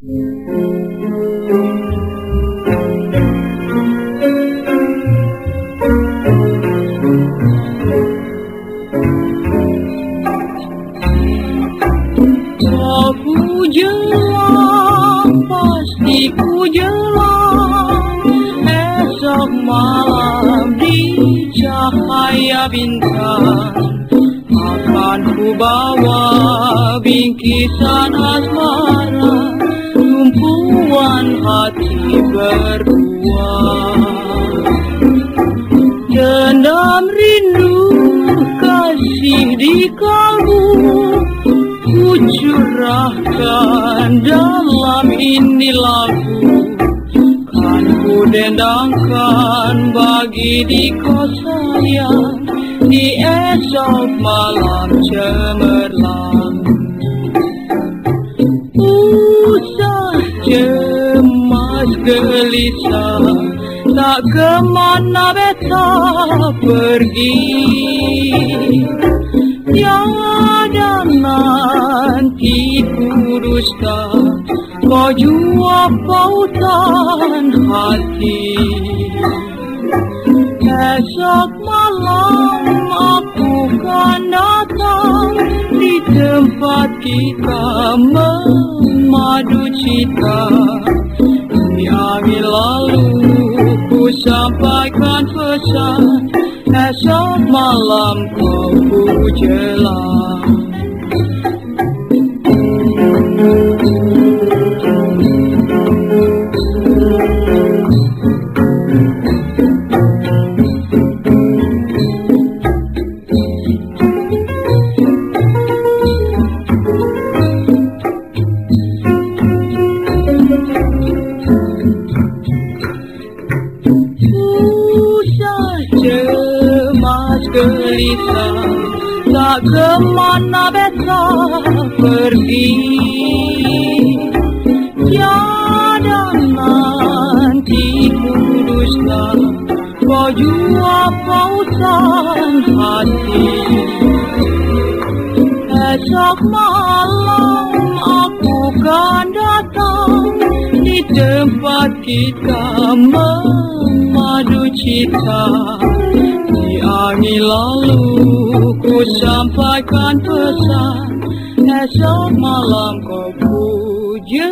Aku jelang, pasti ku jelang Esok malam di cahaya bintang Akan ku bawa bingkisan asmara berdua Dendam rindu kasih di kalbu Ku curahkan dalam ini lagu. Kan ku dendangkan bagi di sayang. Di esok malam cemerlang gelisah. Tak ke mana beta pergi. Tiada nanti ku dusta Kau jua pautan hati. Esok malam aku kan datang Di tempat kita memadu cita sampaikan pesan Esok malam kau ku jelang gelisah Tak ke mana beta pergi? Tiada nanti Kau jua pausan hati. Esok malam aku kan datang Di tempat kita memadu cita Angin lalu ku sampaikan pesan Esok malam kau puja